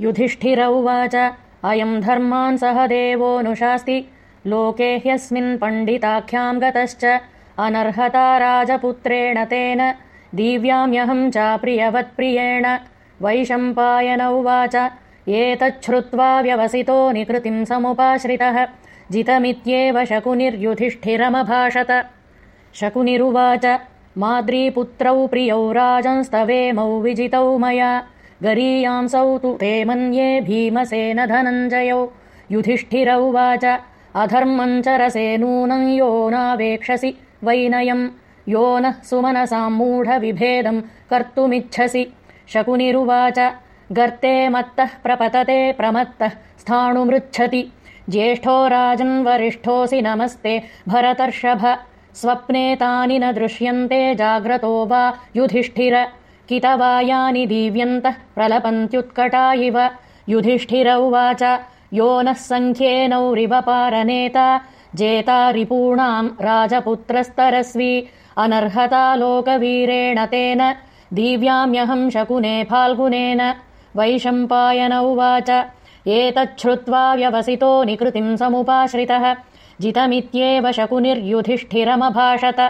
युधिष्ठिर उवाच अयम् धर्मान् सह देवोऽनुशास्ति लोके ह्यस्मिन् पण्डिताख्याम् गतश्च। अनर्हता राजपुत्रेण तेन। दिव्याम्यहम् चाप्रियवत्प्रियेण। वैशम्पायन उवाच। एतच्छ्रुत्वा व्यवसितो निकृतिम् समुपाश्रितः। जितमित्येव शकुनिर्युधिष्ठिरमभाषत। शकुनिरुवाच। माद्रीपुत्रौ प्रियौ राजंस्तवेमौ विजितौ मया गरीयांसौ तु ते मन्ये भीमसेन धनञ्जयौ। युधिष्ठिर चरसे नूनम् यो नावेक्षसि वैनयम् यो नः सुमनसाम् मूढविभेदम् कर्तुमिच्छसि। शकुनिरुवाच गर्ते मत्तः प्रपतते प्रमत्तः स्थाणुमृच्छति। ज्येष्ठो राजन्वरिष्ठोऽसि नमस्ते भरतर्षभ स्वप्ने तानि न दृश्यन्ते जाग्रतो वा युधिष्ठिर कितवायानि दीव्यन्तः प्रलपन्त्युत्कटा इव। युधिष्ठिर उवाच यो नः सङ्ख्येनौरिवपारनेता जेता रिपूणाम् राजपुत्रस्तरस्वी अनर्हता लोकवीरेण तेन दिव्याम्यहम् शकुने फाल्गुनेन वैशम्पायन उवाच एतच्छ्रुत्वा व्यवसितो निकृतिम् समुपाश्रितः जितमित्येव शकुनिर्युधिष्ठिरमभाषत